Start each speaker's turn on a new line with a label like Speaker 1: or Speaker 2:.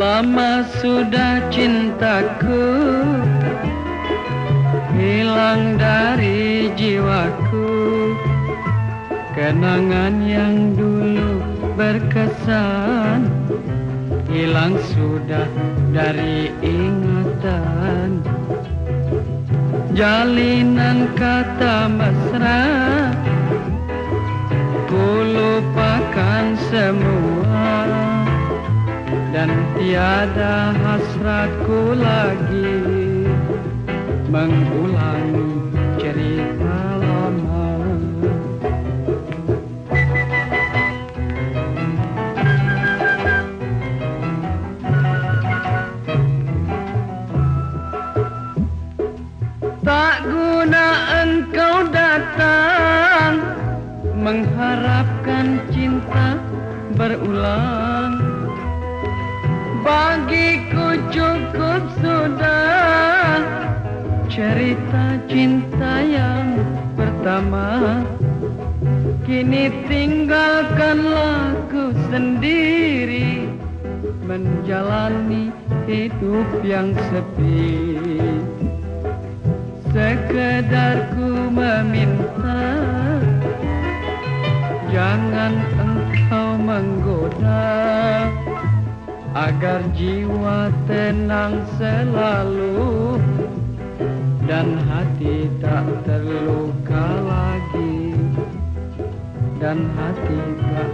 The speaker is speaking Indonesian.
Speaker 1: Lama sudah cintaku Hilang dari jiwaku. Kenangan yang dulu berkesan Hilang sudah dari ingatan. Jalinan kata mesra Ku lupakan semua Dan tiada hasratku lagi Mengulangi cerita lama Tak guna engkau datang Mengharapkan cinta berulang Bagiku cukup sudah Cerita cinta yang pertama. Kini tinggalkanlah ku sendiri Menjalani hidup yang sepi. Sekedar ku meminta Jangan engkau menggoda Agar jiwa tenang selalu Dan hati tak terluka lagi. Dan hati tak